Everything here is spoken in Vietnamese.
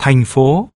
thành phố.